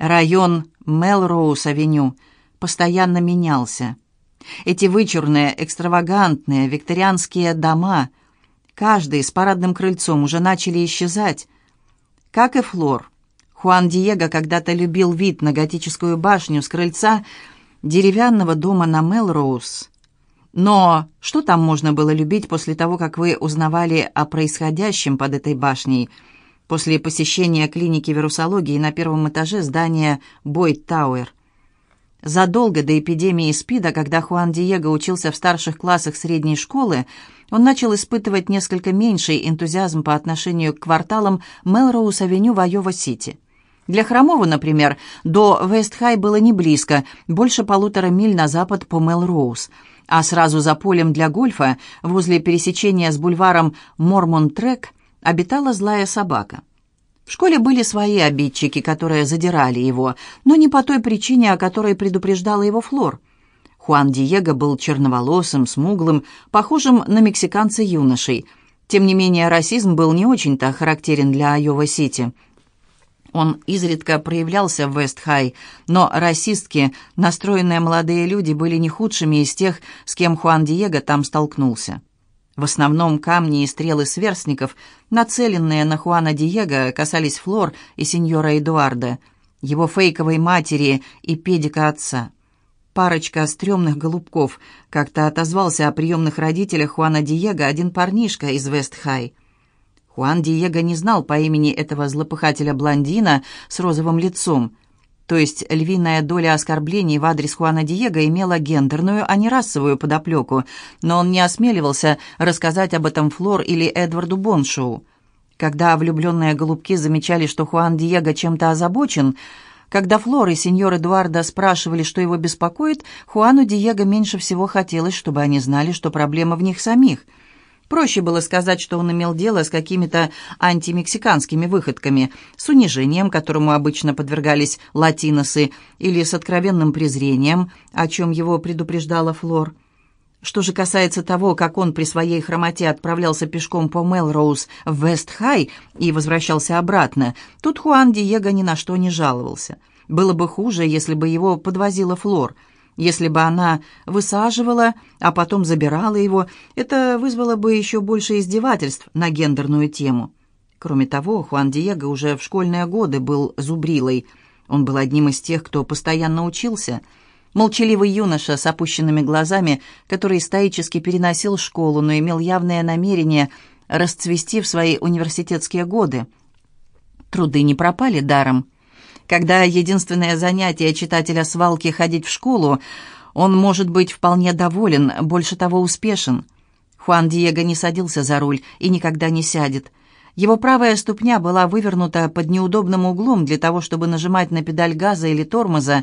Район Мелроуз-авеню постоянно менялся. Эти вычурные, экстравагантные, викторианские дома, каждый с парадным крыльцом, уже начали исчезать. Как и Флор. Хуан Диего когда-то любил вид на готическую башню с крыльца деревянного дома на Мелроуз. Но что там можно было любить после того, как вы узнавали о происходящем под этой башней, после посещения клиники вирусологии на первом этаже здания Бойд Тауэр? Задолго до эпидемии СПИДа, когда Хуан Диего учился в старших классах средней школы, он начал испытывать несколько меньший энтузиазм по отношению к кварталам Мелроуз-авеню в Айова-Сити. Для хромого, например, до Вест-Хай было не близко, больше полутора миль на запад по Мелроуз, а сразу за полем для гольфа, возле пересечения с бульваром Мормон-Трек, обитала злая собака. В школе были свои обидчики, которые задирали его, но не по той причине, о которой предупреждала его Флор. Хуан Диего был черноволосым, смуглым, похожим на мексиканца юношей. Тем не менее, расизм был не очень-то характерен для Айова-Сити. Он изредка проявлялся в Вест-Хай, но расистки, настроенные молодые люди, были не худшими из тех, с кем Хуан Диего там столкнулся. В основном камни и стрелы сверстников, нацеленные на Хуана Диего, касались Флор и сеньора Эдуарда, его фейковой матери и педика отца. Парочка стрёмных голубков как-то отозвался о приемных родителях Хуана Диего один парнишка из Вест-Хай. Хуан Диего не знал по имени этого злопыхателя-блондина с розовым лицом – то есть львиная доля оскорблений в адрес Хуана Диего имела гендерную, а не расовую подоплеку, но он не осмеливался рассказать об этом Флор или Эдварду Боншоу. Когда влюбленные голубки замечали, что Хуан Диего чем-то озабочен, когда Флор и сеньор Эдуарда спрашивали, что его беспокоит, Хуану Диего меньше всего хотелось, чтобы они знали, что проблема в них самих – Проще было сказать, что он имел дело с какими-то антимексиканскими выходками, с унижением, которому обычно подвергались латиносы, или с откровенным презрением, о чем его предупреждала Флор. Что же касается того, как он при своей хромоте отправлялся пешком по Мелроуз в Вест-Хай и возвращался обратно, тут Хуан Диего ни на что не жаловался. Было бы хуже, если бы его подвозила Флор – если бы она высаживала, а потом забирала его, это вызвало бы еще больше издевательств на гендерную тему. Кроме того, Хуан Диего уже в школьные годы был зубрилой. Он был одним из тех, кто постоянно учился. Молчаливый юноша с опущенными глазами, который стоически переносил школу, но имел явное намерение расцвести в свои университетские годы. Труды не пропали даром. Когда единственное занятие читателя свалки ходить в школу, он может быть вполне доволен, больше того успешен. Хуан Диего не садился за руль и никогда не сядет. Его правая ступня была вывернута под неудобным углом для того, чтобы нажимать на педаль газа или тормоза.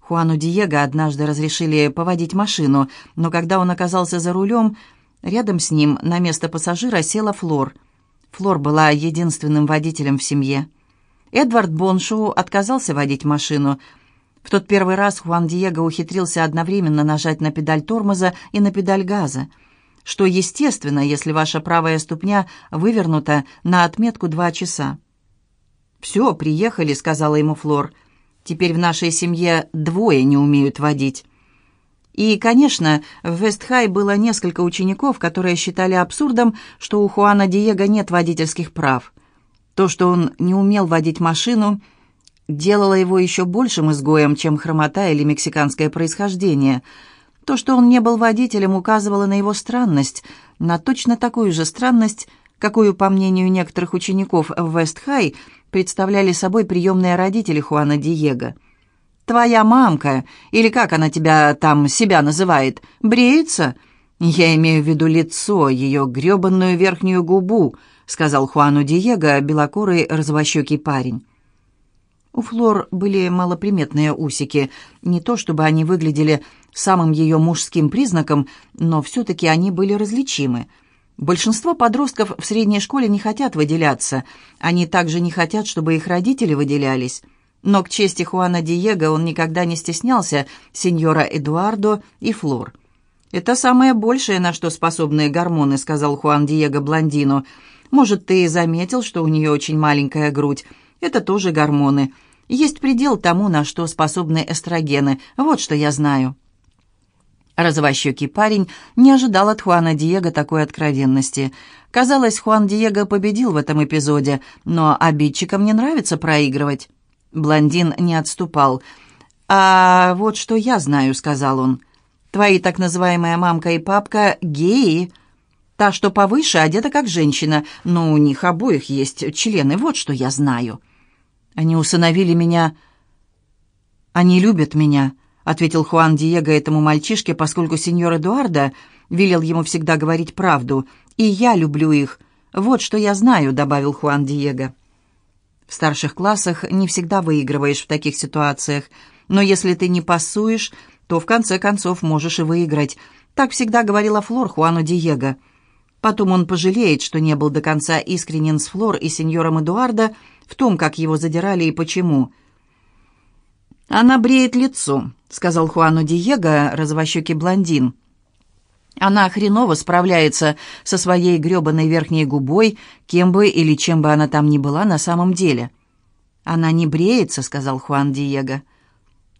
Хуану Диего однажды разрешили поводить машину, но когда он оказался за рулем, рядом с ним на место пассажира села Флор. Флор была единственным водителем в семье. Эдвард Боншоу отказался водить машину. В тот первый раз Хуан Диего ухитрился одновременно нажать на педаль тормоза и на педаль газа, что естественно, если ваша правая ступня вывернута на отметку два часа. «Все, приехали», — сказала ему Флор. «Теперь в нашей семье двое не умеют водить». И, конечно, в Вестхай было несколько учеников, которые считали абсурдом, что у Хуана Диего нет водительских прав. То, что он не умел водить машину, делало его еще большим изгоем, чем хромота или мексиканское происхождение. То, что он не был водителем, указывало на его странность, на точно такую же странность, какую, по мнению некоторых учеников в Вест-Хай, представляли собой приемные родители Хуана Диего. «Твоя мамка, или как она тебя там себя называет, бреется?» «Я имею в виду лицо, ее гребанную верхнюю губу», сказал Хуану Диего, белокурый розовощекий парень. У Флор были малоприметные усики. Не то чтобы они выглядели самым ее мужским признаком, но все-таки они были различимы. Большинство подростков в средней школе не хотят выделяться. Они также не хотят, чтобы их родители выделялись. Но к чести Хуана Диего он никогда не стеснялся сеньора Эдуардо и Флор. «Это самое большее, на что способны гормоны», — сказал Хуан Диего блондину. «Может, ты и заметил, что у нее очень маленькая грудь. Это тоже гормоны. Есть предел тому, на что способны эстрогены. Вот что я знаю». Розовощекий парень не ожидал от Хуана Диего такой откровенности. Казалось, Хуан Диего победил в этом эпизоде, но обидчикам не нравится проигрывать. Блондин не отступал. «А вот что я знаю», — сказал он. «Твои так называемая мамка и папка — геи. Та, что повыше, одета как женщина, но у них обоих есть члены. Вот что я знаю». «Они усыновили меня...» «Они любят меня», — ответил Хуан Диего этому мальчишке, поскольку сеньор Эдуардо велел ему всегда говорить правду. «И я люблю их. Вот что я знаю», — добавил Хуан Диего. В старших классах не всегда выигрываешь в таких ситуациях, но если ты не пасуешь, то в конце концов можешь и выиграть. Так всегда говорила Флор Хуану Диего. Потом он пожалеет, что не был до конца искренен с Флор и сеньором Эдуардо в том, как его задирали и почему. «Она бреет лицо», сказал Хуану Диего, развощекий блондин. Она хреново справляется со своей грёбаной верхней губой, кем бы или чем бы она там ни была на самом деле. «Она не бреется», — сказал Хуан Диего.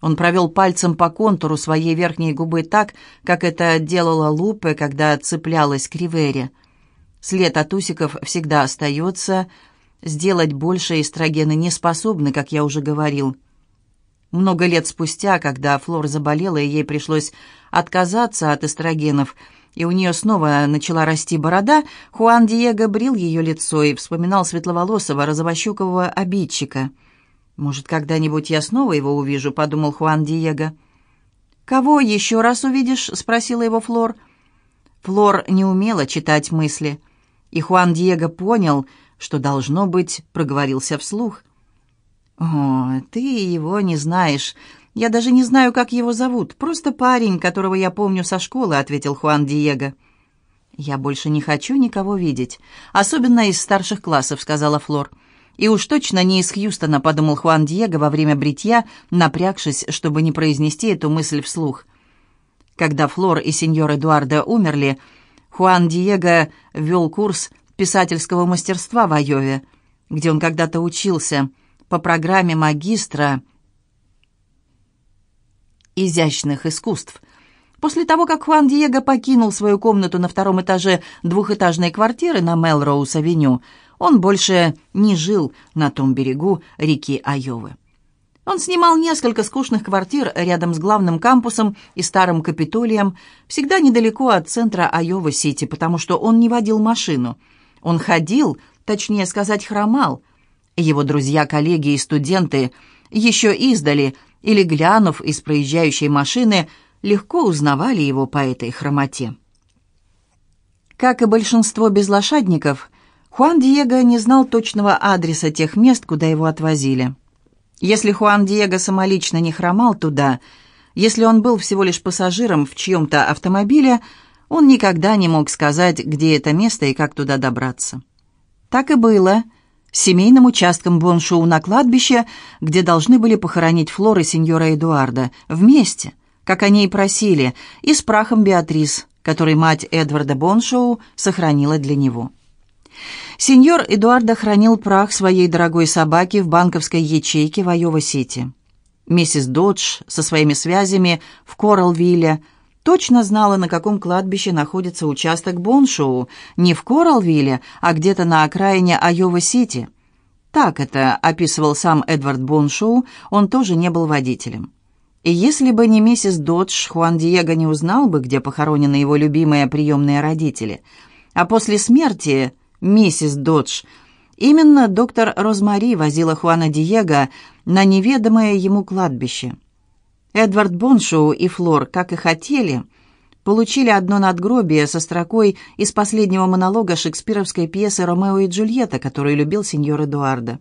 Он провел пальцем по контуру своей верхней губы так, как это делала Лупе, когда цеплялась к Ривере. След от усиков всегда остается. Сделать больше эстрогены не способны, как я уже говорил. Много лет спустя, когда Флор заболела, и ей пришлось отказаться от эстрогенов, и у нее снова начала расти борода, Хуан Диего брил ее лицо и вспоминал светловолосого, розовощекового обидчика. «Может, когда-нибудь я снова его увижу», — подумал Хуан Диего. «Кого еще раз увидишь?» — спросила его Флор. Флор не умела читать мысли, и Хуан Диего понял, что, должно быть, проговорился вслух — «О, ты его не знаешь. Я даже не знаю, как его зовут. Просто парень, которого я помню со школы», — ответил Хуан Диего. «Я больше не хочу никого видеть, особенно из старших классов», — сказала Флор. «И уж точно не из Хьюстона», — подумал Хуан Диего во время бритья, напрягшись, чтобы не произнести эту мысль вслух. Когда Флор и сеньор Эдуардо умерли, Хуан Диего вел курс писательского мастерства в Айове, где он когда-то учился — по программе магистра изящных искусств. После того, как Хуан Диего покинул свою комнату на втором этаже двухэтажной квартиры на Мелроуз-авеню, он больше не жил на том берегу реки Айовы. Он снимал несколько скучных квартир рядом с главным кампусом и старым Капитолием, всегда недалеко от центра Айова-Сити, потому что он не водил машину. Он ходил, точнее сказать, хромал – его друзья, коллеги и студенты еще издали или, глянув из проезжающей машины, легко узнавали его по этой хромоте. Как и большинство безлошадников, Хуан Диего не знал точного адреса тех мест, куда его отвозили. Если Хуан Диего самолично не хромал туда, если он был всего лишь пассажиром в чьем-то автомобиле, он никогда не мог сказать, где это место и как туда добраться. Так и было – семейным участком Боншоу на кладбище, где должны были похоронить Флор и сеньора Эдуарда, вместе, как они и просили, и с прахом Беатрис, который мать Эдварда Боншоу сохранила для него. Сеньор Эдуарда хранил прах своей дорогой собаки в банковской ячейке в Айова-Сити. Миссис Додж со своими связями в Коралвилле точно знала, на каком кладбище находится участок Боншоу, не в Коралвилле, а где-то на окраине Айова-Сити. Так это описывал сам Эдвард Боншоу, он тоже не был водителем. И если бы не миссис Додж, Хуан Диего не узнал бы, где похоронены его любимые приемные родители. А после смерти миссис Додж именно доктор Розмари возила Хуана Диего на неведомое ему кладбище – Эдвард Боншоу и Флор, как и хотели, получили одно надгробие со строкой из последнего монолога шекспировской пьесы «Ромео и Джульетта», которую любил сеньор Эдуардо.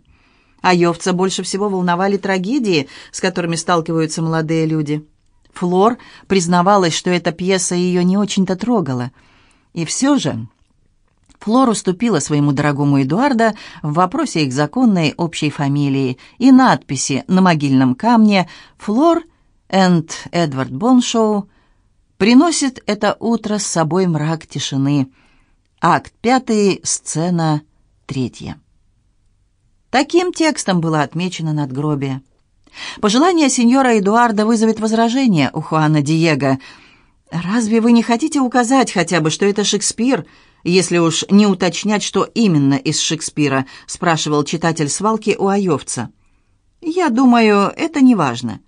А Йовца больше всего волновали трагедии, с которыми сталкиваются молодые люди. Флор признавалась, что эта пьеса ее не очень-то трогала. И все же Флор уступила своему дорогому Эдуардо в вопросе их законной общей фамилии и надписи на могильном камне «Флор Энд Эдвард Боншоу приносит это утро с собой мрак тишины. Акт пятый, сцена третья. Таким текстом было отмечено надгробие. Пожелание сеньора Эдуарда вызовет возражение у Хуана Диего. «Разве вы не хотите указать хотя бы, что это Шекспир?» «Если уж не уточнять, что именно из Шекспира», — спрашивал читатель свалки у Айовца. «Я думаю, это не важно.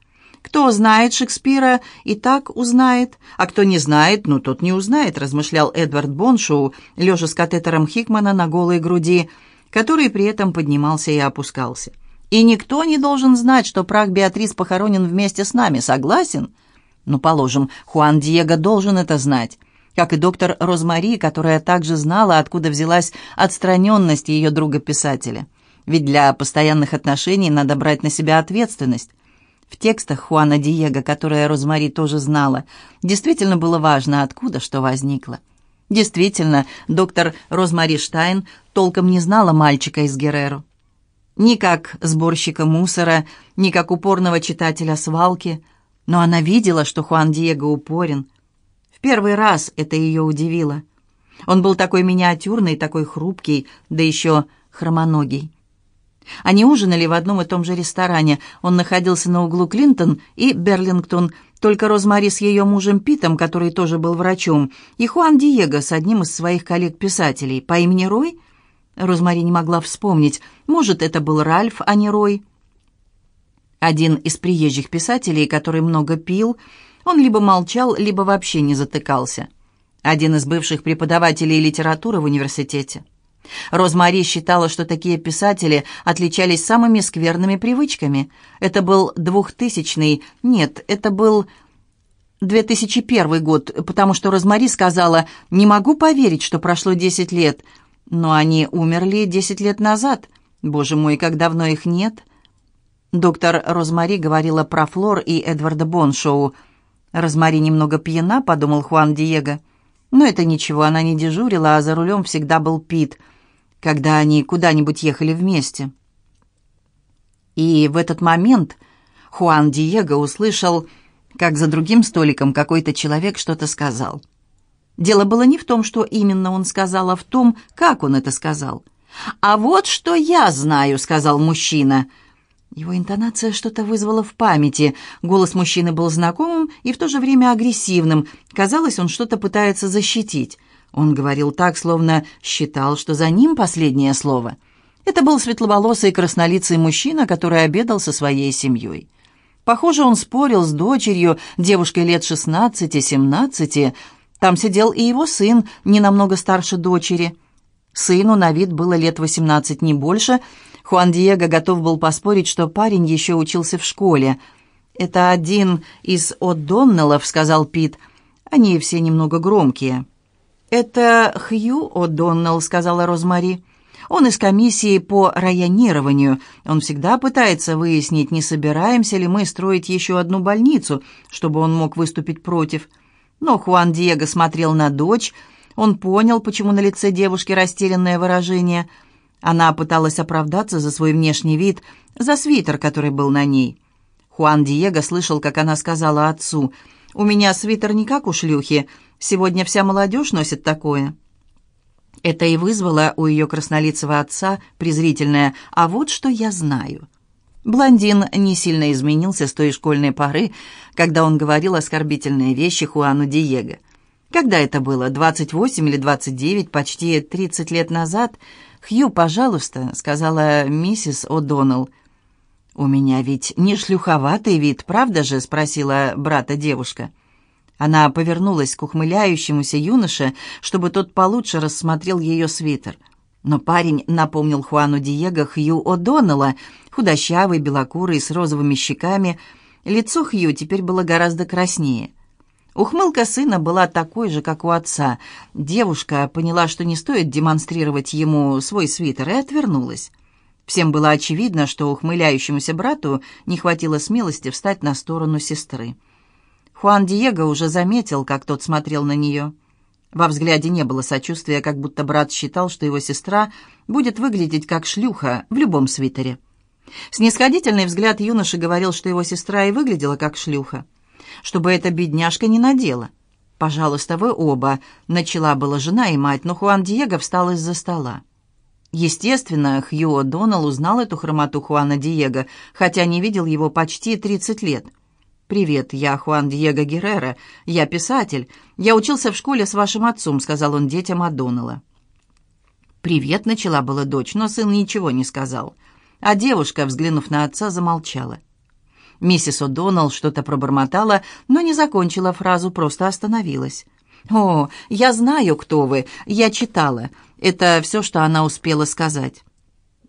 Кто знает Шекспира, и так узнает, а кто не знает, ну, тот не узнает», — размышлял Эдвард Боншоу, лежа с катетером Хикмана на голой груди, который при этом поднимался и опускался. «И никто не должен знать, что прах Беатрис похоронен вместе с нами, согласен?» «Ну, положим, Хуан Диего должен это знать» как и доктор Розмари, которая также знала, откуда взялась отстраненность ее друга-писателя. Ведь для постоянных отношений надо брать на себя ответственность. В текстах Хуана Диего, которые Розмари тоже знала, действительно было важно, откуда что возникло. Действительно, доктор Розмари Штайн толком не знала мальчика из Герреро. Ни как сборщика мусора, ни как упорного читателя свалки, но она видела, что Хуан Диего упорен – первый раз это ее удивило. Он был такой миниатюрный, такой хрупкий, да еще хромоногий. Они ужинали в одном и том же ресторане. Он находился на углу Клинтон и Берлингтон, только Розмари с ее мужем Питом, который тоже был врачом, и Хуан Диего с одним из своих коллег-писателей по имени Рой. Розмари не могла вспомнить. Может, это был Ральф, а не Рой. Один из приезжих писателей, который много пил, он либо молчал, либо вообще не затыкался. Один из бывших преподавателей литературы в университете. Розмари считала, что такие писатели отличались самыми скверными привычками. Это был двухтысячный... Нет, это был 2001 год, потому что Розмари сказала, «Не могу поверить, что прошло 10 лет». Но они умерли 10 лет назад. Боже мой, как давно их нет. Доктор Розмари говорила про Флор и Эдварда Боншоу. «Розмари немного пьяна», — подумал Хуан Диего. Но это ничего, она не дежурила, а за рулем всегда был Пит, когда они куда-нибудь ехали вместе. И в этот момент Хуан Диего услышал, как за другим столиком какой-то человек что-то сказал. Дело было не в том, что именно он сказал, а в том, как он это сказал. «А вот что я знаю», — сказал мужчина, — его интонация что-то вызвала в памяти. Голос мужчины был знакомым и в то же время агрессивным. Казалось, он что-то пытается защитить. Он говорил так, словно считал, что за ним последнее слово. Это был светловолосый краснолицый мужчина, который обедал со своей семьей. Похоже, он спорил с дочерью, девушкой лет 16-17. Там сидел и его сын, не намного старше дочери. Сыну на вид было лет 18, не больше – Хуан Диего готов был поспорить, что парень еще учился в школе. «Это один из О'Доннеллов», — сказал Пит. «Они все немного громкие». «Это Хью О'Доннелл», — сказала Розмари. «Он из комиссии по районированию. Он всегда пытается выяснить, не собираемся ли мы строить еще одну больницу, чтобы он мог выступить против». Но Хуан Диего смотрел на дочь. Он понял, почему на лице девушки растерянное выражение — она пыталась оправдаться за свой внешний вид, за свитер, который был на ней. Хуан Диего слышал, как она сказала отцу, «У меня свитер не как у шлюхи. Сегодня вся молодежь носит такое». Это и вызвало у ее краснолицего отца презрительное «А вот что я знаю». Блондин не сильно изменился с той школьной поры, когда он говорил оскорбительные вещи Хуану Диего. Когда это было, 28 или 29, почти 30 лет назад – «Хью, пожалуйста», — сказала миссис О'Доннелл. «У меня ведь не шлюховатый вид, правда же?» — спросила брата девушка. Она повернулась к ухмыляющемуся юноше, чтобы тот получше рассмотрел ее свитер. Но парень напомнил Хуану Диего Хью О'Доннелла, худощавый, белокурый, с розовыми щеками. Лицо Хью теперь было гораздо краснее. Ухмылка сына была такой же, как у отца. Девушка поняла, что не стоит демонстрировать ему свой свитер, и отвернулась. Всем было очевидно, что ухмыляющемуся брату не хватило смелости встать на сторону сестры. Хуан Диего уже заметил, как тот смотрел на нее. Во взгляде не было сочувствия, как будто брат считал, что его сестра будет выглядеть как шлюха в любом свитере. Снисходительный взгляд юноши говорил, что его сестра и выглядела как шлюха чтобы эта бедняжка не надела. «Пожалуйста, вы оба», — начала была жена и мать, но Хуан Диего встал из-за стола. Естественно, Хью О'Доннелл узнал эту хромоту Хуана Диего, хотя не видел его почти 30 лет. «Привет, я Хуан Диего Геррера. Я писатель. Я учился в школе с вашим отцом», — сказал он детям О'Доннелла. «Привет», — начала была дочь, но сын ничего не сказал. А девушка, взглянув на отца, замолчала. Миссис О'Доннелл что-то пробормотала, но не закончила фразу, просто остановилась. «О, я знаю, кто вы. Я читала. Это все, что она успела сказать».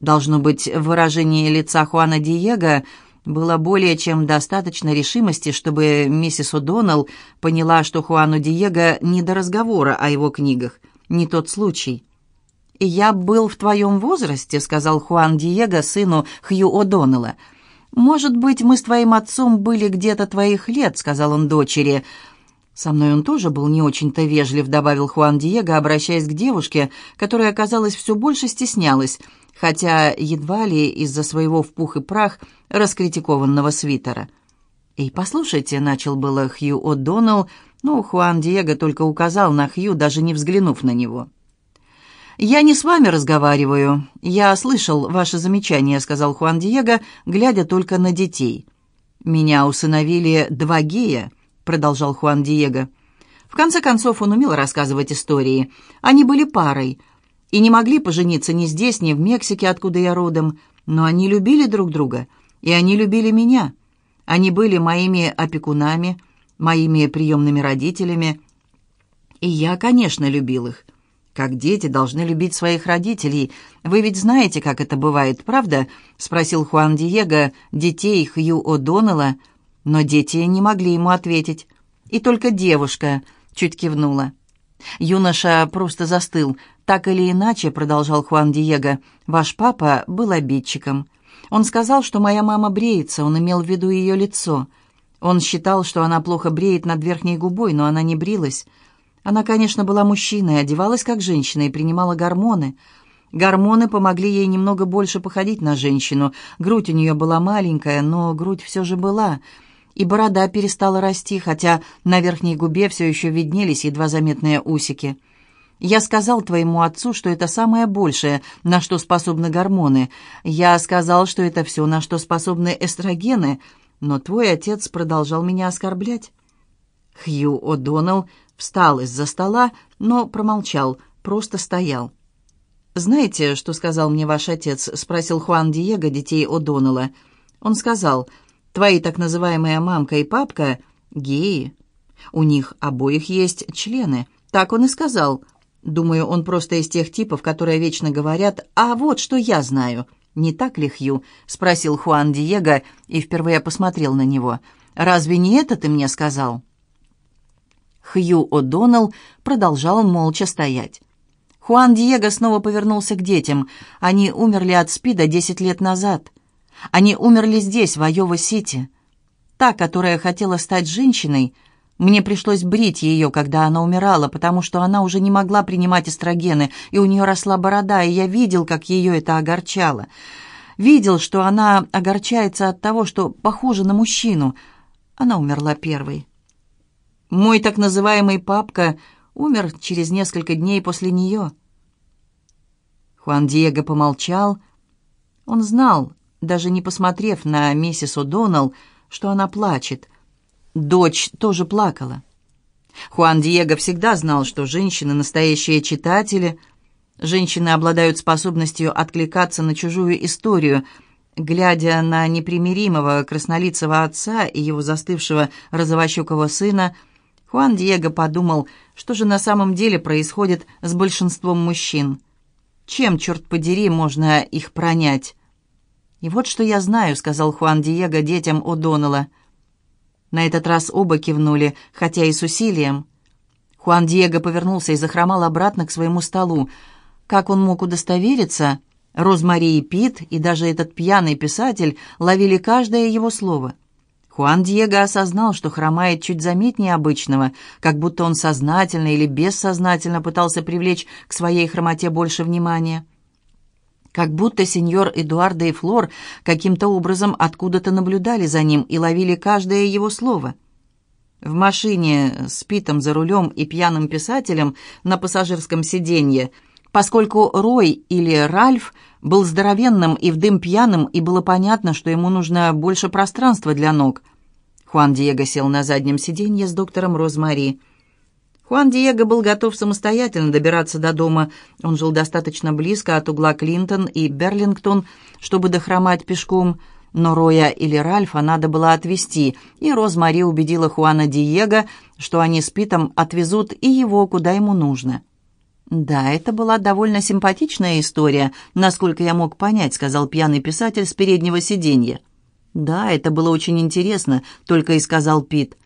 Должно быть, выражение лица Хуана Диего было более чем достаточно решимости, чтобы миссис О'Доннелл поняла, что Хуану Диего не до разговора о его книгах, не тот случай. «Я был в твоем возрасте», — сказал Хуан Диего сыну Хью О'Доннелла. «Может быть, мы с твоим отцом были где-то твоих лет», — сказал он дочери. «Со мной он тоже был не очень-то вежлив», — добавил Хуан Диего, обращаясь к девушке, которая, оказалось, все больше стеснялась, хотя едва ли из-за своего в пух и прах раскритикованного свитера. «Эй, послушайте», — начал было Хью О'Доннелл, но Хуан Диего только указал на Хью, даже не взглянув на него. «Я не с вами разговариваю. Я слышал ваше замечание», — сказал Хуан Диего, глядя только на детей. «Меня усыновили два гея», — продолжал Хуан Диего. В конце концов, он умел рассказывать истории. Они были парой и не могли пожениться ни здесь, ни в Мексике, откуда я родом, но они любили друг друга, и они любили меня. Они были моими опекунами, моими приемными родителями, и я, конечно, любил их как дети должны любить своих родителей. Вы ведь знаете, как это бывает, правда?» — спросил Хуан Диего детей Хью О'Доннелла, но дети не могли ему ответить. И только девушка чуть кивнула. Юноша просто застыл. «Так или иначе», — продолжал Хуан Диего, — «ваш папа был обидчиком. Он сказал, что моя мама бреется, он имел в виду ее лицо. Он считал, что она плохо бреет над верхней губой, но она не брилась». Она, конечно, была мужчиной, одевалась как женщина и принимала гормоны. Гормоны помогли ей немного больше походить на женщину. Грудь у нее была маленькая, но грудь все же была. И борода перестала расти, хотя на верхней губе все еще виднелись едва заметные усики. Я сказал твоему отцу, что это самое большее, на что способны гормоны. Я сказал, что это все, на что способны эстрогены, но твой отец продолжал меня оскорблять. Хью О'Доннелл встал из-за стола, но промолчал, просто стоял. «Знаете, что сказал мне ваш отец?» — спросил Хуан Диего детей О'Доннелла. Он сказал, «Твои так называемая мамка и папка — геи. У них обоих есть члены». Так он и сказал. Думаю, он просто из тех типов, которые вечно говорят «А вот что я знаю». «Не так ли, Хью?» — спросил Хуан Диего и впервые посмотрел на него. «Разве не это ты мне сказал?» Хью О'Доннелл продолжал молча стоять. Хуан Диего снова повернулся к детям. Они умерли от СПИДа десять лет назад. Они умерли здесь, в Айова-Сити. Та, которая хотела стать женщиной, мне пришлось брить ее, когда она умирала, потому что она уже не могла принимать эстрогены, и у нее росла борода, и я видел, как ее это огорчало. Видел, что она огорчается от того, что похожа на мужчину. Она умерла первой. Мой так называемый папка умер через несколько дней после нее. Хуан Диего помолчал. Он знал, даже не посмотрев на миссис О'Доннелл, что она плачет. Дочь тоже плакала. Хуан Диего всегда знал, что женщины — настоящие читатели. Женщины обладают способностью откликаться на чужую историю. Глядя на непримиримого краснолицего отца и его застывшего розовощекого сына — Хуан Диего подумал, что же на самом деле происходит с большинством мужчин. Чем, черт подери, можно их пронять? «И вот что я знаю», — сказал Хуан Диего детям О'Доннелла. На этот раз оба кивнули, хотя и с усилием. Хуан Диего повернулся и захромал обратно к своему столу. Как он мог удостовериться? Розмари и Пит, и даже этот пьяный писатель ловили каждое его слово — Хуан Диего осознал, что хромает чуть заметнее обычного, как будто он сознательно или бессознательно пытался привлечь к своей хромоте больше внимания. Как будто сеньор Эдуардо и Флор каким-то образом откуда-то наблюдали за ним и ловили каждое его слово. В машине с Питом за рулем и пьяным писателем на пассажирском сиденье поскольку Рой или Ральф был здоровенным и в дым пьяным, и было понятно, что ему нужно больше пространства для ног. Хуан Диего сел на заднем сиденье с доктором Розмари. Хуан Диего был готов самостоятельно добираться до дома. Он жил достаточно близко от угла Клинтон и Берлингтон, чтобы дохромать пешком, но Роя или Ральфа надо было отвезти, и Розмари убедила Хуана Диего, что они с Питом отвезут и его, куда ему нужно. «Да, это была довольно симпатичная история, насколько я мог понять», сказал пьяный писатель с переднего сиденья. «Да, это было очень интересно», — только и сказал Пит.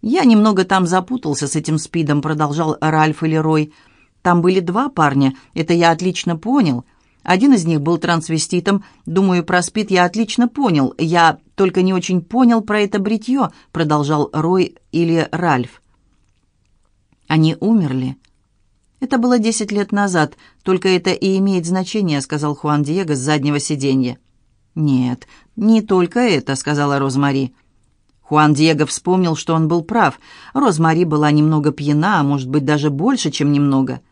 «Я немного там запутался с этим спидом», — продолжал Ральф или Рой. «Там были два парня, это я отлично понял. Один из них был трансвеститом. Думаю, про спид я отлично понял. Я только не очень понял про это бритье», — продолжал Рой или Ральф. «Они умерли». «Это было десять лет назад, только это и имеет значение», — сказал Хуан Диего с заднего сиденья. «Нет, не только это», — сказала Розмари. Хуан Диего вспомнил, что он был прав. Розмари была немного пьяна, а может быть даже больше, чем немного.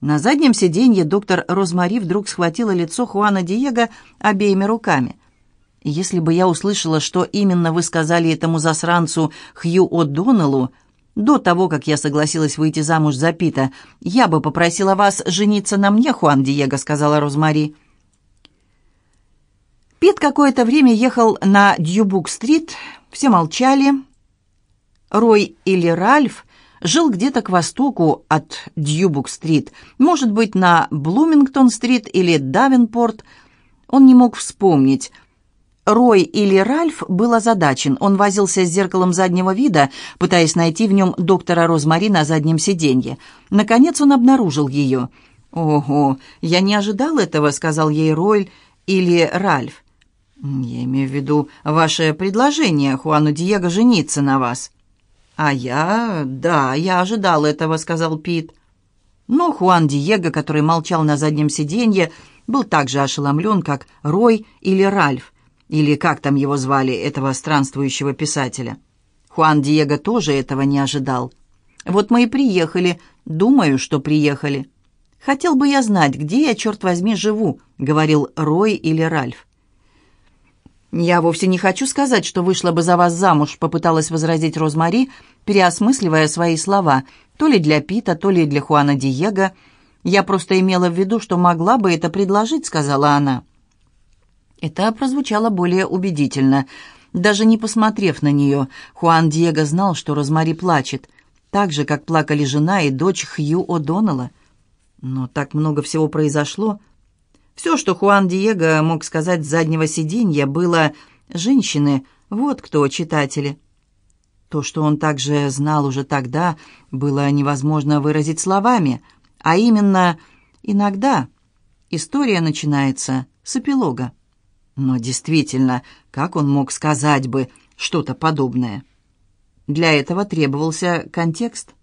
На заднем сиденье доктор Розмари вдруг схватила лицо Хуана Диего обеими руками. «Если бы я услышала, что именно вы сказали этому засранцу Хью О'Доннеллу, до того, как я согласилась выйти замуж за Пита, я бы попросила вас жениться на мне, Хуан Диего», — сказала Розмари. Пит какое-то время ехал на Дьюбук-стрит, все молчали. Рой или Ральф жил где-то к востоку от Дьюбук-стрит, может быть, на Блумингтон-стрит или Давенпорт. Он не мог вспомнить. Рой или Ральф был озадачен. Он возился с зеркалом заднего вида, пытаясь найти в нем доктора Розмари на заднем сиденье. Наконец он обнаружил ее. «Ого, я не ожидал этого», — сказал ей Рой или Ральф. «Я имею в виду ваше предложение Хуану Диего жениться на вас». «А я... да, я ожидал этого», — сказал Пит. Но Хуан Диего, который молчал на заднем сиденье, был так же ошеломлен, как Рой или Ральф, или как там его звали, этого странствующего писателя. Хуан Диего тоже этого не ожидал. «Вот мы и приехали. Думаю, что приехали». «Хотел бы я знать, где я, черт возьми, живу», — говорил Рой или Ральф. «Я вовсе не хочу сказать, что вышла бы за вас замуж», — попыталась возразить Розмари, переосмысливая свои слова, то ли для Пита, то ли для Хуана Диего. «Я просто имела в виду, что могла бы это предложить», — сказала она. Это прозвучало более убедительно. Даже не посмотрев на нее, Хуан Диего знал, что Розмари плачет, так же, как плакали жена и дочь Хью О'Доннелла. Но так много всего произошло — все, что Хуан Диего мог сказать с заднего сиденья, было «женщины, вот кто читатели». То, что он также знал уже тогда, было невозможно выразить словами, а именно «иногда история начинается с эпилога». Но действительно, как он мог сказать бы что-то подобное? Для этого требовался контекст.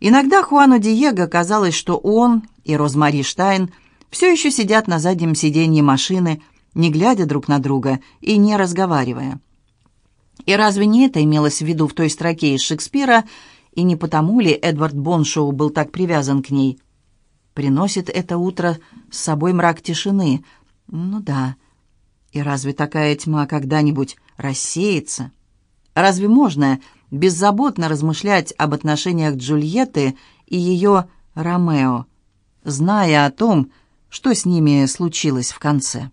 Иногда Хуану Диего казалось, что он и Розмари Штайн – все еще сидят на заднем сиденье машины, не глядя друг на друга и не разговаривая. И разве не это имелось в виду в той строке из Шекспира, и не потому ли Эдвард Боншоу был так привязан к ней? Приносит это утро с собой мрак тишины. Ну да. И разве такая тьма когда-нибудь рассеется? Разве можно беззаботно размышлять об отношениях Джульетты и ее Ромео, зная о том, что с ними случилось в конце.